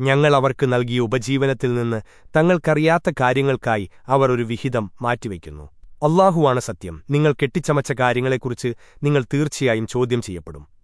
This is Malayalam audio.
ഞങ്ങൾ അവർക്ക് നൽകിയ ഉപജീവനത്തിൽ നിന്ന് തങ്ങൾക്കറിയാത്ത കാര്യങ്ങൾക്കായി അവർ ഒരു വിഹിതം മാറ്റിവെക്കുന്നു. അള്ളാഹുവാണ് സത്യം. നിങ്ങൾ കെട്ടിച്ചമച്ച കാര്യങ്ങളെക്കുറിച്ച് നിങ്ങൾ തീർച്ചയായും ചോദ്യം ചെയ്യപ്പെടും.